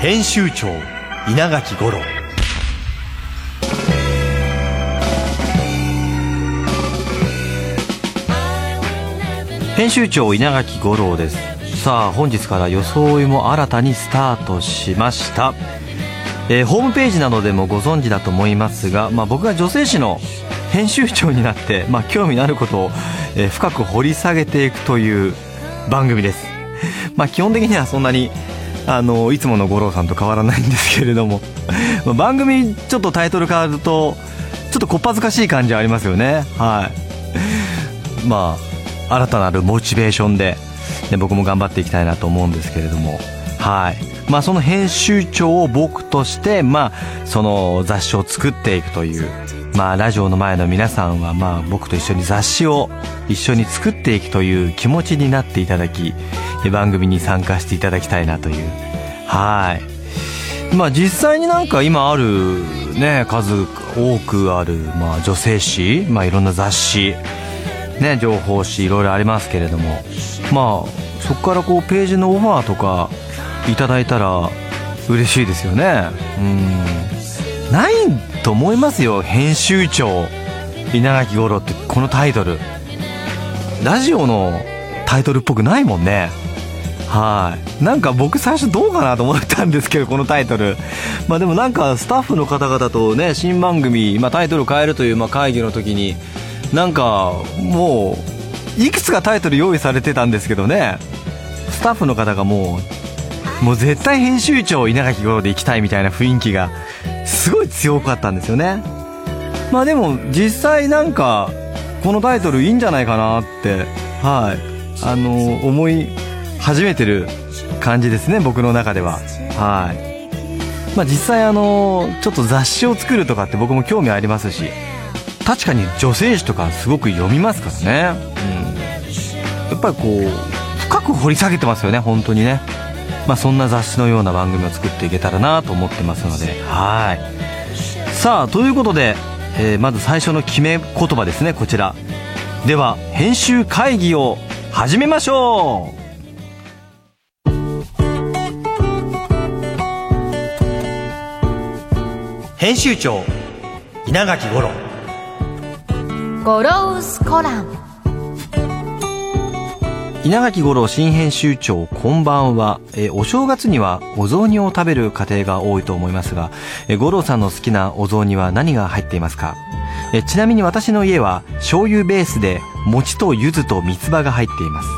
編集長稲垣五郎。編集長稲垣五郎です。さあ本日から装いも新たにスタートしました。えー、ホームページなどでもご存知だと思いますが、まあ、僕が女性誌の編集長になって、まあ、興味のあることを、えー、深く掘り下げていくという番組です、まあ、基本的にはそんなにあのいつもの五郎さんと変わらないんですけれども。ま番組ちょっとタイトル変わるとちょっとこっぱずかしい感じはありますよね。はい。まあ新たなるモチベーションで、ね、僕も頑張っていきたいなと思うんですけれども。はい。まあ、その編集長を僕として、まあ、その雑誌を作っていくという、まあ、ラジオの前の皆さんは、まあ、僕と一緒に雑誌を一緒に作っていくという気持ちになっていただき、番組に参加していただきたいなという。はい。まあ、実際になんか今ある、ね、数多くある、まあ、女性誌、まあ、いろんな雑誌、ね、情報誌いろいろありますけれども、まあ、そこからこう、ページのオファーとか、いただいたら嬉しいですよねうんないと思いますよ編集長。稲垣吾郎ってこのタイトル。ラジオのタイトルっぽくないもんね。はい。なんか僕最初どうかなと思ったんですけどこのタイトル。まあでもなんかスタッフの方々とね新番組、まあ、タイトル変えるというま会議の時になんかもういくつかタイトル用意されてたんですけどね。スタッフの方がもうもう絶対編集長稲垣吾郎で行きたいみたいな雰囲気がすごい強かったんですよね。まあでも実際なんかこのタイトルいいんじゃないかなってはい。あの思い始めてる感じですね僕の中では。はい。まあ実際あのちょっと雑誌を作るとかって僕も興味ありますし確かに女性誌とかすごく読みますからね。うん。やっぱりこう深く掘り下げてますよね本当にね。まあ、そんな雑誌のような番組を作っていけたらなと思ってますのではい。さあということで、えー、まず最初の決め言葉ですねこちら。では編集会議を始めましょう。編集長稲垣五郎。ゴロウスコラム稲垣吾郎新編集長こんばんは、えお正月にはお雑煮を食べる家庭が多いと思いますが、え五郎さんの好きなお雑煮は何が入っていますか？えちなみに私の家は醤油ベースで餅と柚子と三つ葉が入っています。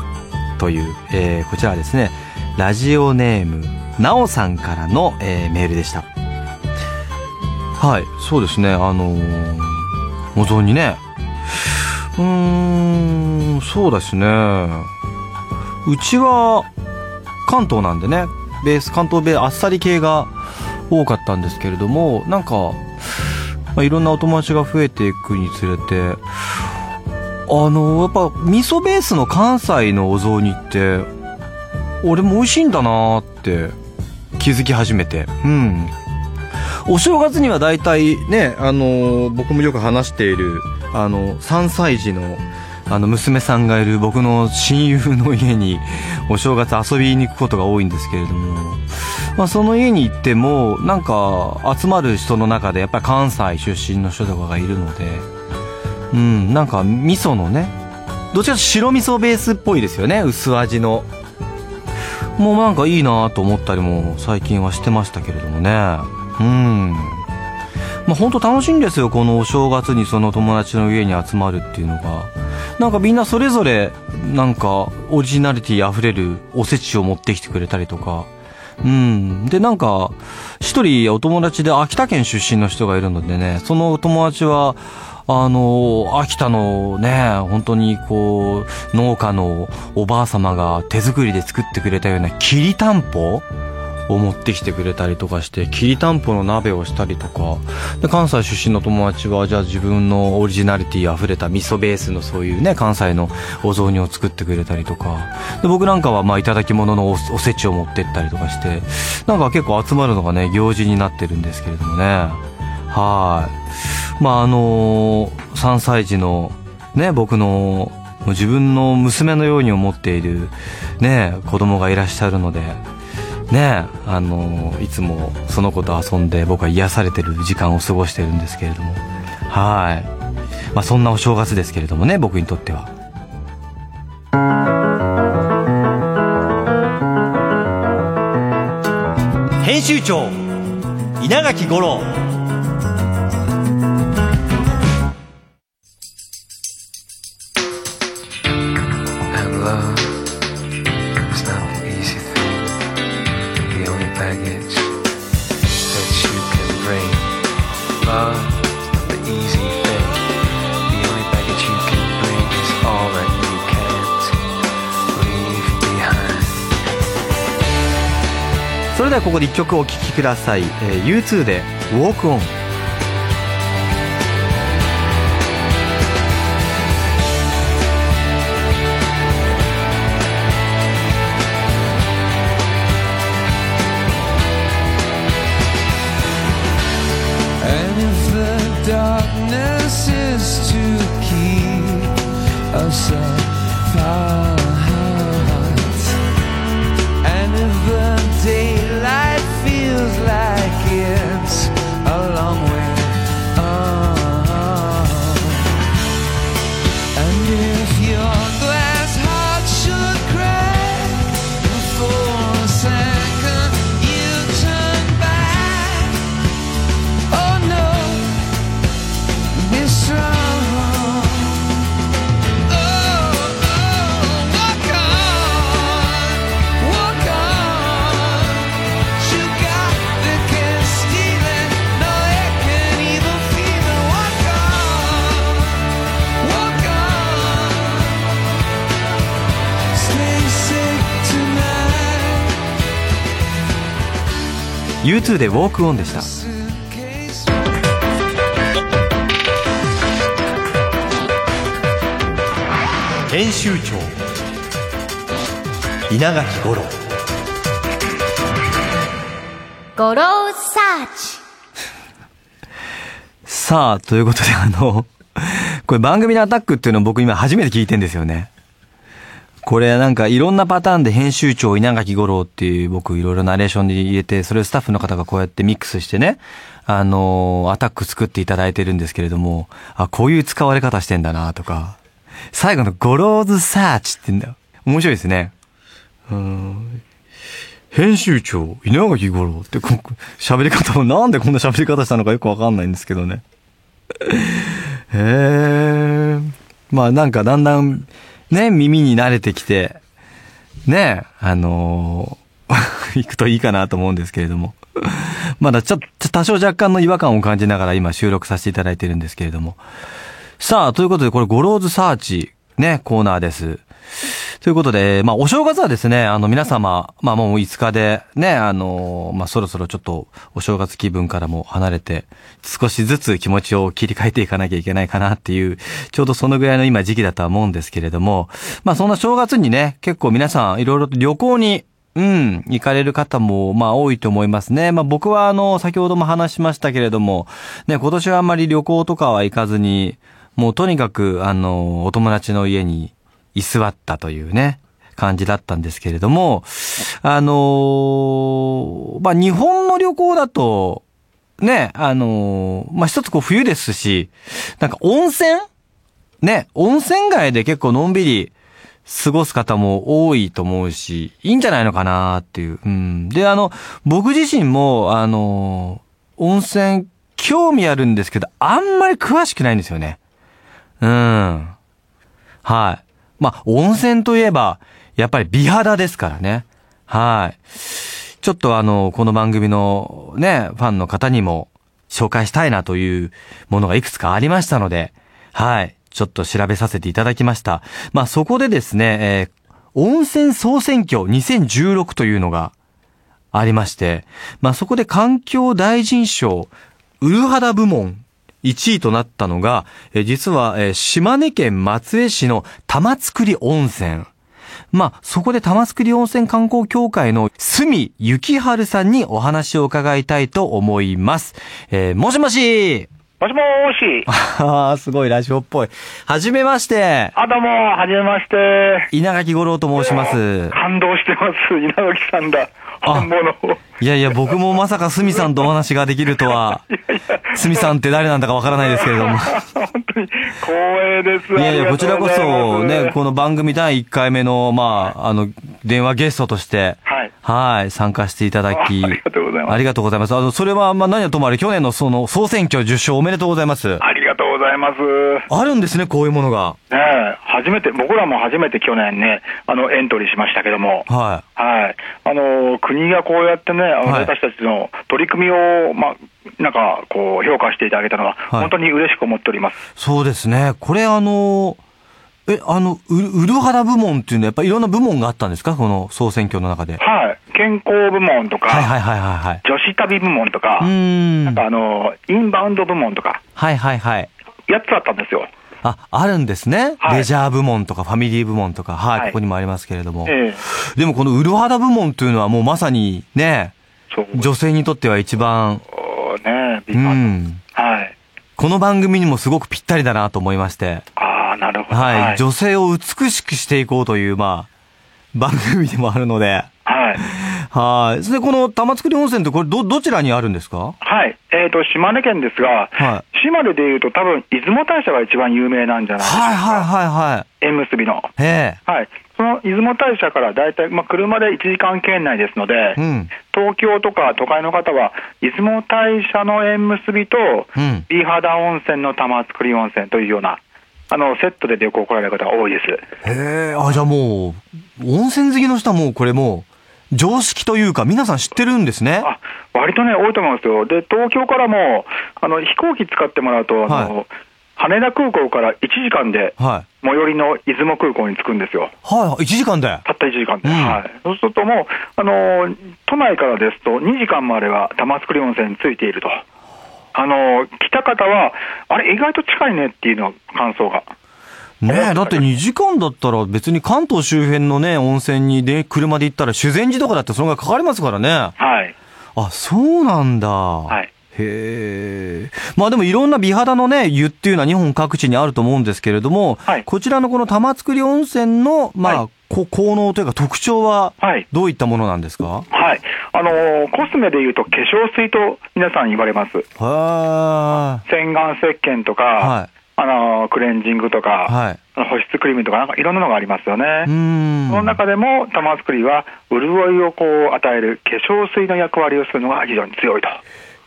という、えー、こちらはですねラジオネームなおさんからの、えー、メールでした。はいそうですね。あのー、お雑煮ね。うーんそうですね。うちは関東なんでねベース関東ベースあっさり系が多かったんですけれどもなんか、まあ、いろんなお友達が増えていくにつれてあのやっぱ味噌ベースの関西のお雑煮って俺も美味しいんだなって気づき始めて。うん。お正月には大体ねあの僕もよく話しているあの3歳児のあの娘さんがいる僕の親友の家にお正月遊びに行くことが多いんですけれども、まあ、その家に行ってもなんか集まる人の中でやっぱり関西出身の人とかがいるのでうんなんか味噌のねどちらかと白味噌ベースっぽいですよね薄味の。もうなんかいいなと思ったりも最近はしてましたけれどもね。うん。まあ本当楽しいんですよこのお正月にその友達の家に集まるっていうのが。なんかみんなそれぞれなんかオリジナリティ溢れるおせちを持ってきてくれたりとかうん。で、なんか、一人お友達で秋田県出身の人がいるのでね、そのお友達は、あの、秋田のね、本当にこう、農家のおばあ様が手作りで作ってくれたようなきりたんぽを持ってきてくれたりとかしてきりたんぽの鍋をしたりとか。で関西出身の友達はじゃあ自分のオリジナリティあふれた味噌ベースのそういうね関西のお雑煮を作ってくれたりとか。で僕なんかはまあ頂き物のおおせちを持ってったりとかしてなんか結構集まるのがね行事になってるんですけれどもね。はい。まああのー、3歳児のね僕の自分の娘のように思っているね子供がいらっしゃるのでねあのいつもその子と遊んで僕は癒されてる時間を過ごしてるんですけれども。はい。まあそんなお正月ですけれどもね僕にとっては。編集長稲垣吾郎ではここで1曲お聴きください、えー、U2 で「Walk On」U2 でウォークオンでした。編集長。稲垣五郎。ゴローサーチ さあということであのこれ番組のアタックっていうのを僕今初めて聞いてんですよねこれなんかいろんなパターンで編集長稲垣吾郎っていう僕いろいろナレーションで入れて、それをスタッフの方がこうやってミックスしてね、あのアタック作っていただいてるんですけれども、あ、こういう使われ方してんだなとか、最後のゴローズサーチってんだよ。面白いですね。うん。編集長、稲垣吾郎って喋り方もなんでこんな喋り方したのかよくわかんないんですけどね。へえ。まあなんかだんだん、ね、耳に慣れてきて、ね、あのー、行くといいかなと思うんですけれども。まだちょっと多少若干の違和感を感じながら今収録させていただいてるんですけれども。さあ、ということでこれゴローズサーチ、ね、コーナーです。ということで、まあ、お正月はですね、あの、皆様、まあ、もう5日で、ね、あの、まあ、そろそろちょっと、お正月気分からも離れて、少しずつ気持ちを切り替えていかなきゃいけないかなっていう、ちょうどそのぐらいの今時期だとは思うんですけれども、まあ、そんな正月にね、結構皆さん、いろいろと旅行に、うん、行かれる方も、まあ多いと思いますね。まあ僕はあの、先ほども話しましたけれども、ね、今年はあんまり旅行とかは行かずに、もうとにかく、あの、お友達の家に居座ったというね、感じだったんですけれども、あのー、まあ、日本の旅行だと、ね、あのー、まあ、一つこう冬ですし、なんか温泉？ね、温泉街で結構のんびり過ごす方も多いと思うし、いいんじゃないのかなっていう。うん。で、あの、僕自身も、あのー、温泉興味あるんですけど、あんまり詳しくないんですよね。うん。はい。まあ、温泉といえば、やっぱり美肌ですからね。はい。ちょっとあの、この番組のね、ファンの方にも紹介したいなというものがいくつかありましたので、はい。ちょっと調べさせていただきました。まあ、そこでですね、えー、温泉総選挙2016というのがありまして、まあ、そこで環境大臣賞、ウルハダ部門1位となったのが、え実は、え島根県松江市の玉造温泉。まあ、そこで玉造温泉観光協会の隅幸春さんにお話を伺いたいと思います。えー、もしもしもしもーし。ああ、すごいラジオっぽい。はじめまして。あ、どうも、はじめまして。稲垣吾郎と申します。感動してます。稲垣さんだ。あ本物。いやいや、僕もまさかスミさんとお話ができるとは、いやいや。スミさんって誰なんだかわからないですけれども。本当に光栄です。いやいや、こちらこそね、この。の番組第1回目の、まあ、あの、電話ゲストとして、はい。はい、参加していただき、あありがとうございますありがとうございます。あの、それは、まあ、何はともあれ、去年のその、総選挙受賞おめでとうございます。ありがとうございます。あるんですね、こういうものが。ねえ、初めて、僕らも初めて去年ね、あの、エントリーしましたけども。ははい。あの、国がこうやってね、私たちの取り組みを、まあ、なんか、こう、評価していただけたのは、はい本当に嬉しく思っております。い。そうですね。これ、あの、え、あの、う、うる肌部門っていうのは、やっぱりいろんな部門があったんですか？この総選挙の中で。はい。健康部門とか、はいはいはいはいはい。女子旅部門とか、うーん。なんかあの、インバウンド部門とか、はいはいはい。8つあったんですよ。あ、あるんですね。はいレジャー部門とかファミリー部門とか、はい、はいここにもありますけれども。ええでもこのうる肌部門というのはもうまさにね。女性にとっては一番、ねビうッグバンん。ドはい。この番組にもすごくぴったりだなと思いまして。ああ、なるほど。はい。女性を美しくしていこうという、まあ、番組でもあるので。はい。はい。それでこの玉造温泉ってこれど、どちらにあるんですか？はい。えっ、と、島根県ですが、は島根でいうと多分、出雲大社が一番有名なんじゃないですか？はいはいはいは縁結びの。い。えはい。その出雲大社から大体、まあ、車で1時間圏内ですので、えうん。東京とか都会の方は、出雲大社の縁結びと、うん。美肌温泉の玉造温泉というような、あの、セットで旅行来られる方が多いです。へえ、あ、じゃあもう、温泉好きの人はもうこれもう、常識というか皆さん知ってるんですね。あ、割とね、多いと思うんですよ。で、東京からも、あの、飛行機使ってもらうと、あの、は羽田空港から1時間で、はい。最寄りの出雲空港に着くんですよ。はい、1時間で？たった1時間で。うんはい。そうするともう、あのー都内からですと2時間もあれば玉造温泉に着いていると。あのー来た方は、あれ、意外と近いねっていうの感想が。ねえ、だって2時間だったら別に関東周辺のね、温泉にで、車で行ったら修善寺とかだってそのぐらいかかりますからね。はい。あ、そうなんだ。はい。へえ。まあでもいろんな美肌のね、湯っていうのは日本各地にあると思うんですけれども、はいこちらのこの玉造温泉の、まあ、はいこ効能というか特徴は、はい。どういったものなんですか？はい。あのーコスメで言うと化粧水と皆さん言われます。へえ。洗顔石鹸とか、はいあのークレンジングとか、はい。保湿クリームとか、なんかいろんなのがありますよね。うーん。その中でも玉造りは潤いをこう与える化粧水の役割をするのが非常に強いと。へ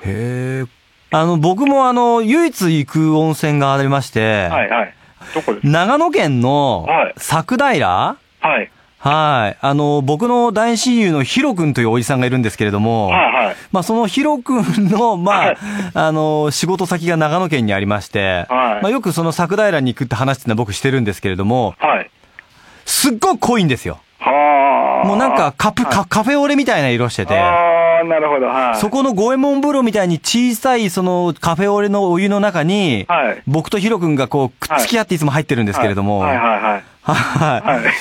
え。あの、僕もあの、唯一行く温泉がありまして、はいはい。どこです長野県のはい佐久平はい。はい。あの、僕の大親友のヒロ君というおじさんがいるんですけれども、はいはい。まあ、そのヒロ君の、まあはい、あの、仕事先が長野県にありまして、はいまあ、よくその佐久平に行くって話ってのは僕してるんですけれども、はい。すっごく濃いんですよ。はあ。もうなんかカプ、はいカカフェオレみたいな色してて、ああ、なるほど。はい。そこの五右衛門風呂みたいに小さいそのカフェオレのお湯の中に、はい。僕とヒロ君がこうくっつき合っていつも入ってるんですけれども、はいはいはい。はいはい。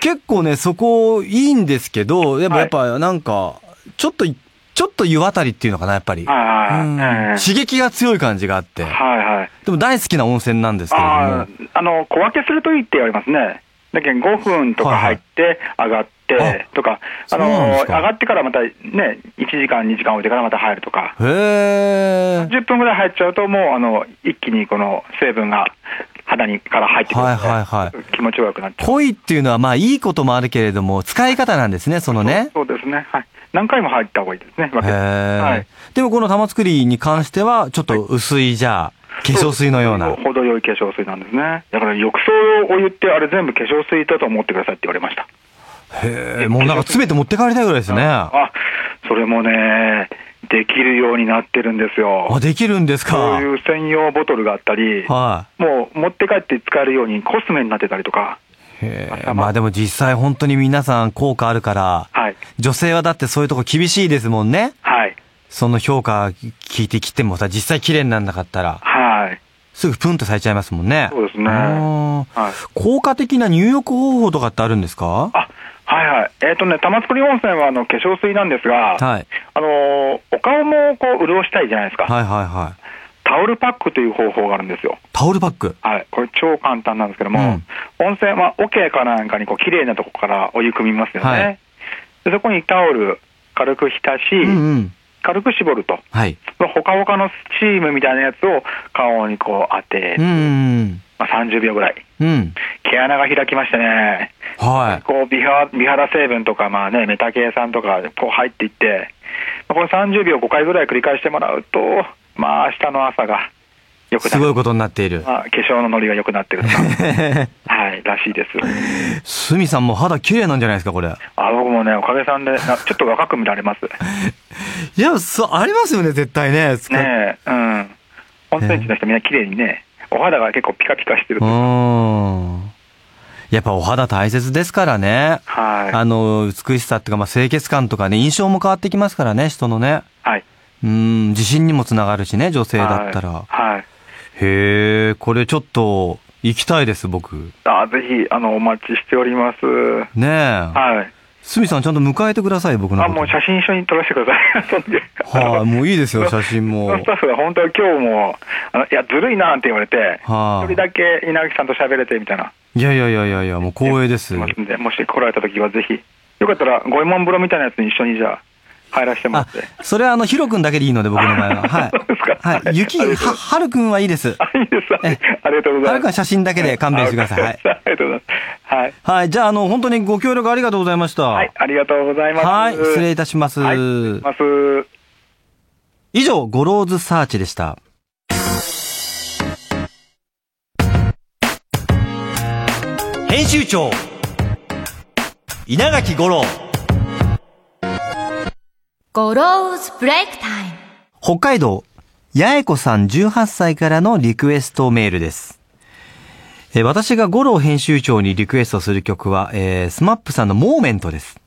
結構ね、そこいいんですけど、でもやっぱなんか、ちょっと、ちょっと湯あたりっていうのかな、やっぱり。はいはい。刺激が強い感じがあって。はいはい。でも大好きな温泉なんですけれども。あの、小分けするといいって言われますね。だけど5分とか入って、上がって、とか、あの、上がってからまたね、1時間、2時間置いてからまた入るとか。へえ。10分ぐらい入っちゃうと、もう、あの、一気にこの成分が肌にから入ってくるので、はいはいはい気持ちよくなっちゃう。濃いっていうのはまあいいこともあるけれども、使い方なんですね、そのね。そうですね。はい。何回も入った方がいいですね。はえい。。でもこの玉造りに関しては、ちょっと薄いじゃあ、化粧水のような。程よい化粧水なんですね。だから浴槽お湯ってあれ全部化粧水だと思ってくださいって言われました。へえ、もうなんか詰めて持って帰りたいぐらいですね。あ、あ、それもね、できるようになってるんですよ。できるんですそうか。いう専用ボトルがあったり、はもう持って帰って使えるようにコスメになってたりとか、い。へえ、まあでも実際本当に皆さん効果あるから、はい。女性はだってそういうとこ厳しいですもんね。はい。その評価聞いてきてもさ、実際綺麗になんなかったら、はい。すぐプンと咲いちゃいますもんね。そうですね。効果的な入浴方法とかってあるんですか？あ、はいはい。えっ、とね、玉造温泉はあの化粧水なんですが、はい。あのーお顔もこう潤したいじゃないですか。はいはいはタオルパックという方法があるんですよ。タオルパック？はい。これ超簡単なんですけども、温泉は桶かなんかにこう綺麗なとこからお湯汲みますよね。はいでそこにタオル軽く浸し、うんうん。軽く絞ると。はい。ほかほかのスチームみたいなやつを顔にこう当て、うんうんまあ、30秒ぐらい。うん。うん。毛穴が開きましてね、はい。こう美肌美肌成分とか、まあね、メタケイ酸とかこう入っていって、まあこれ30秒5回ぐらい繰り返してもらうと、まあ明日の朝が良く。すごいことになっている。まあ、化粧のノリが良くなってくるとか。はい、らしいです。すみさんも肌綺麗なんじゃないですか、これ。あ、僕もね、おかげさんで、なちょっと若く見られます。いや、そう、ありますよね、絶対ね。ねえ、うん。温泉地の人みんな綺麗にね、お肌が結構ピカピカしてるうと。ん。やっぱお肌大切ですからね。はい。あの、美しさっていうか、まあ、清潔感とかね、印象も変わってきますからね、人のね。はい。うん、自信にもつながるしね、女性だったら。はい。はいへえ、これちょっと、行きたいです、僕。あぜひ、あの、お待ちしております。ねえ。はい。すみさんちゃんと迎えてください、僕のあ。もう写真一緒に撮らせてください。はい、もういいですよ、写真そものス。タッフが本当は今日も、あのいや、ずるいなって言われて、はい一人だけ稲垣さんと喋れてみたいな。いやいやいやいやいや、もう光栄です。もし来られた時はぜひ、よかったら、五右衛門風呂みたいなやつに一緒にじゃあ、入らせてもらあって。、それはあの、ヒロ君だけでいいので、僕の場合は。はいそうですか。はい。雪、ありがとうは、はるくんはいいです。あ、いいです。えありがとうございます。はるくんは写真だけで勘弁してくださいはいありがとうございます。はい。はい。じゃあ、あの、本当にご協力ありがとうございました。はい、ありがとうございます。はい失礼いたしますはい、ます。以上、ゴローズサーチでした。編集長稲垣五郎 Goro's Break Time北海道、八重子さん18歳からのリクエストメールです。え私が五郎編集長にリクエストする曲は、えー、 SMAPさんの Moment です。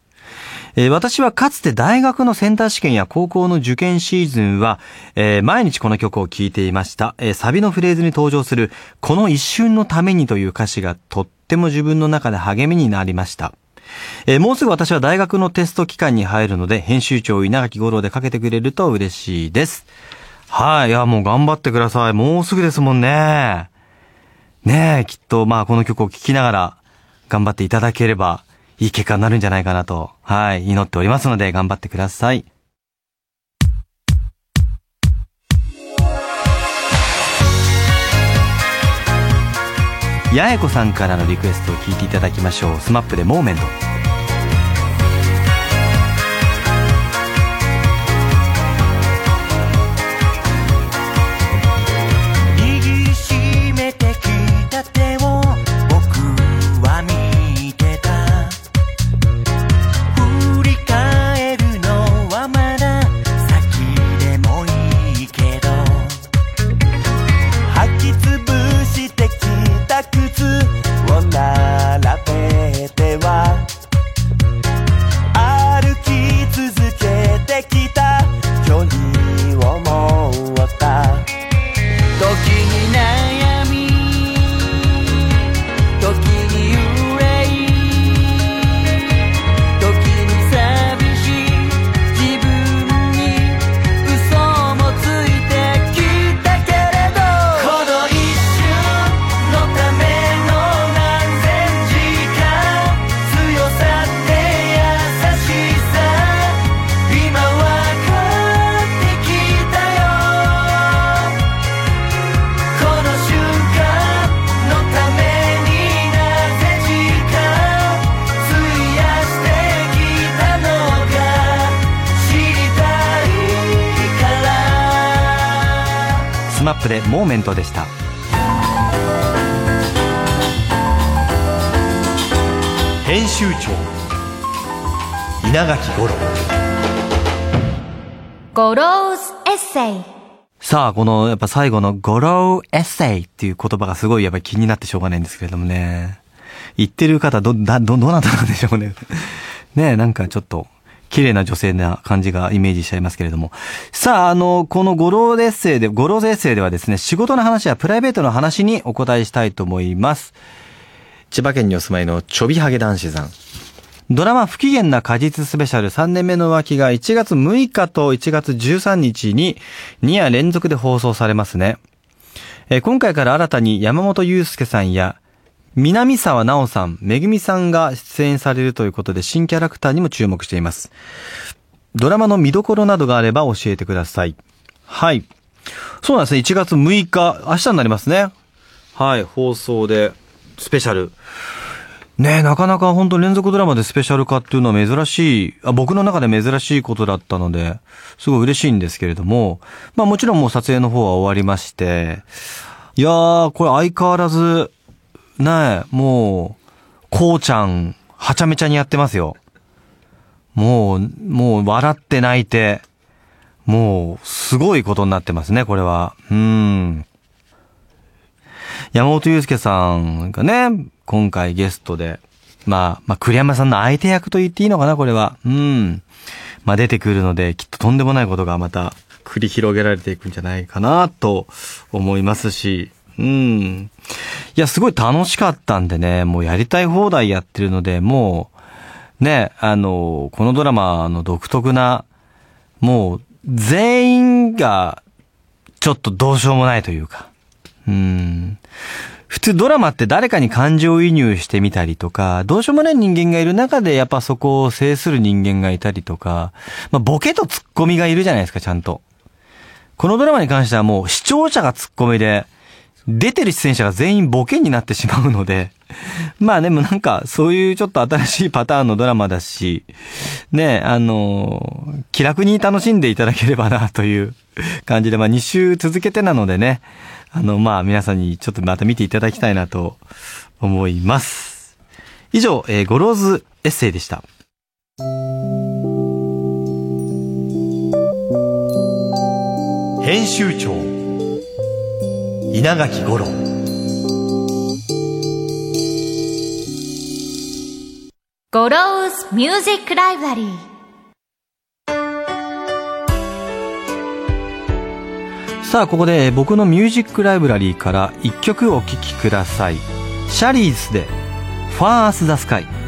えー私はかつて大学のセンター試験や高校の受験シーズンは、えー毎日この曲を聴いていました。えーサビのフレーズに登場する、この一瞬のためにという歌詞がとっても自分の中で励みになりました。えーもうすぐ私は大学のテスト期間に入るので、編集長稲垣五郎でかけてくれると嬉しいです。はい。いや、もう頑張ってください。もうすぐですもんね。ねえ、きっと、まあ、この曲を聴きながら、頑張っていただければ、いい結果になるんじゃないかなと、はい、祈っておりますので、頑張ってください。八重子さんからのリクエストを聞いていただきましょう。SMAP でモーメント。SMAPで Moment でした。編集長稲垣五郎 Goro's Essayさあ、この、やっぱ最後の Goro Essay っていう言葉がすごいやっぱり気になってしょうがないんですけれどもね。言ってる方、ど、だ、ど、どなたなんでしょうね。ねえ、なんかちょっと、綺麗な女性な感じがイメージしちゃいますけれども。さあ、あの、このゴローエッセイで、ゴローエッセイではですね、仕事の話やプライベートの話にお答えしたいと思います。千葉県にお住まいのちょびハゲ男子さん。ドラマ不機嫌な果実スペシャル3年目の浮気が1月6日と1月13日に2夜連続で放送されますね。えー今回から新たに山本祐介さんや南沢直さん、めぐみさんが出演されるということで新キャラクターにも注目しています。ドラマの見どころなどがあれば教えてください。はい。そうなんですね。1月6日、明日になりますね。はい。放送で、スペシャル。ねえ、なかなか本当連続ドラマでスペシャル化っていうのは珍しい、あ僕の中で珍しいことだったので、すごい嬉しいんですけれども、まあもちろんもう撮影の方は終わりまして、いやー、これ相変わらず、ねえ、もう、こうちゃん、はちゃめちゃにやってますよ。もう、もう笑って泣いて、もう、すごいことになってますね、これは。うん。山本祐介さんがね、今回ゲストで、まあ、まあ、栗山さんの相手役と言っていいのかな、これは。うん。まあ、出てくるので、きっととんでもないことがまた繰り広げられていくんじゃないかな、と思いますし、うん。いや、すごい楽しかったんでね、もうやりたい放題やってるので、もう、ね、あの、このドラマの独特な、もう、全員が、ちょっとどうしようもないというか。うん。普通ドラマって誰かに感情移入してみたりとか、どうしようもない人間がいる中でやっぱそこを制する人間がいたりとか、まあ、ボケとツッコミがいるじゃないですか、ちゃんと。このドラマに関してはもう視聴者がツッコミで、出てる出演者が全員ボケになってしまうので、まあでもなんかそういうちょっと新しいパターンのドラマだし、ね、あの気楽に楽しんでいただければなという 感じで、まあ2週続けてなのでね、あのまあ皆さんにちょっとまた見ていただきたいなと思います。以上、えーゴローズエッセイでした。編集長稲垣五郎 Goro's Music Libraryさあ、ここでえー僕のミュージックライブラリーから一曲お聴きください。 Chariceで、 Far As The Sky。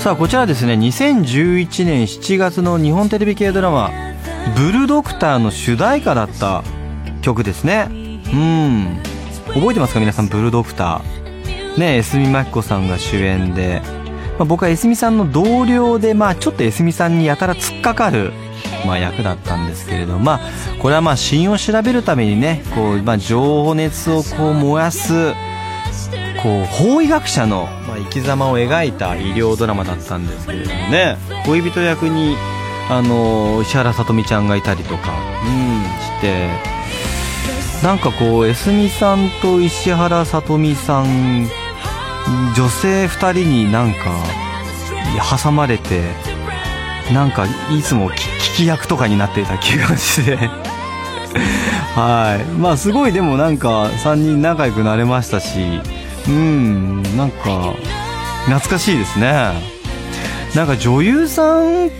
さあ、こちらですね、2011年7月の日本テレビ系ドラマ、ブルドクターの主題歌だった曲ですね。うん。覚えてますか？皆さん、ブルドクター。ね、エスミマキコさんが主演で、まあ、僕はエスミさんの同僚で、まあちょっとエスミさんにやたら突っかかるまあ、役だったんですけれどまあこれはまあ死因を調べるためにねこう、まあ、情熱をこう燃やすこう法医学者の、生き様を描いた医療ドラマだったんですけれどもね。恋人役にあの石原さとみちゃんがいたりとか、うん、して。なんかこう江角さんと石原さとみさん女性2人になんか挟まれてなんかいつも聞聞き役とかになっていた気がして。はい。まあすごいでもなんか3人仲良くなれましたしうんなんか懐かしいですね。なんか女優さん2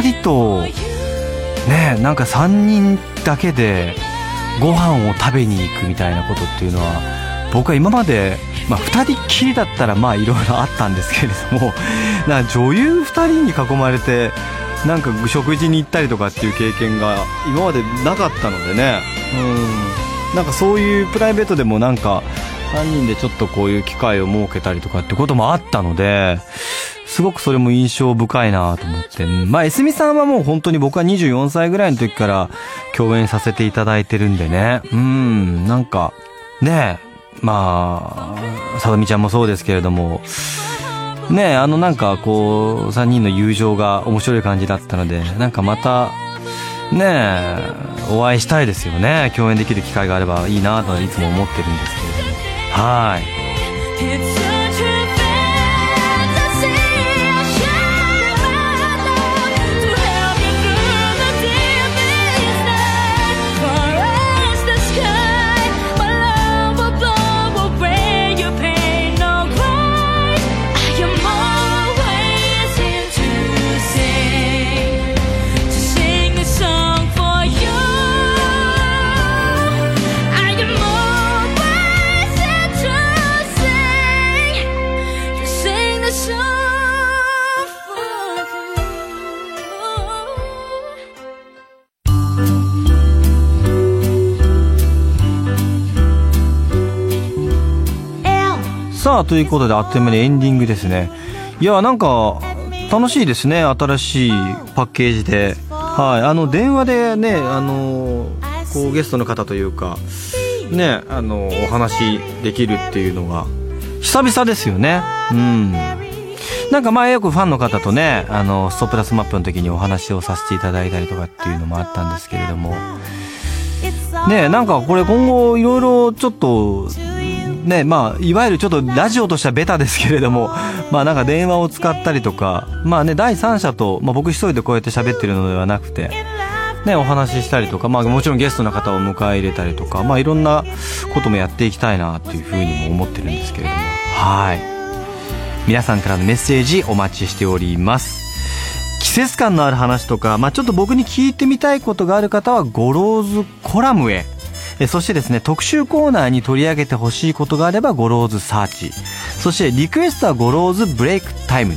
人とねなんか3人だけでご飯を食べに行くみたいなことっていうのは僕は今まで、まあ、2人っきりだったらまあいろいろあったんですけれどもな女優2人に囲まれてなんか食事に行ったりとかっていう経験が今までなかったのでね。うん。なんかそういうプライベートでもなんか3人でちょっとこういう機会を設けたりとかってこともあったのですごくそれも印象深いなと思って。まあ、エスミさんはもう本当に僕は24歳ぐらいの時から共演させていただいてるんでね。うん、なんか、ねえ、まあ、さとみちゃんもそうですけれども、ねえ、あのなんかこう、3人の友情が面白い感じだったので、なんかまた、ねえ、お会いしたいですよね。共演できる機会があればいいなといつも思ってるんです。はい。さあということであっという間にエンディングですね。いやなんか楽しいですね新しいパッケージで。はいあの電話でねあのこうゲストの方というかねあのお話できるっていうのが久々ですよね。うん。なんか前よくファンの方とねあのストプラスマップの時にお話をさせていただいたりとかっていうのもあったんですけれども。ねなんかこれ今後いろいろちょっとねまあいわゆるちょっとラジオとしてはベタですけれどもまあなんか電話を使ったりとかまあね第三者と、まあ、僕一人でこうやって喋ってるのではなくてねお話ししたりとかまあもちろんゲストの方を迎え入れたりとかまあいろんなこともやっていきたいなっていうふうにも思ってるんですけれども。はい。皆さんからのメッセージお待ちしております。季節感のある話とか、まあ、ちょっと僕に聞いてみたいことがある方は Goro's Column へそしてですね特集コーナーに取り上げてほしいことがあれば Goro's Search そしてリクエストは Goro's Break Time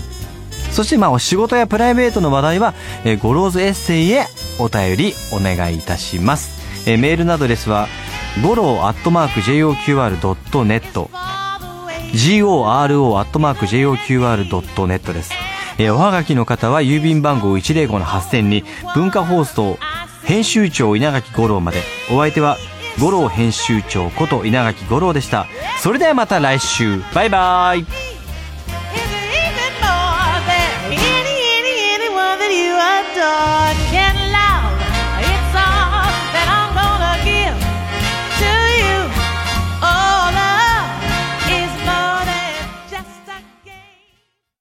そしてまあお仕事やプライベートの話題はえー Goro's Essay へお便りお願いいたしますえーメールアドレスはゴローアットマーク JOQR.net goro.joqr.net です。えーおはがきの方は郵便番号105-8000に文化放送編集長稲垣吾郎まで。お相手は五郎編集長こと稲垣五郎でした。それではまた来週。バイバイ「